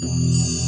Música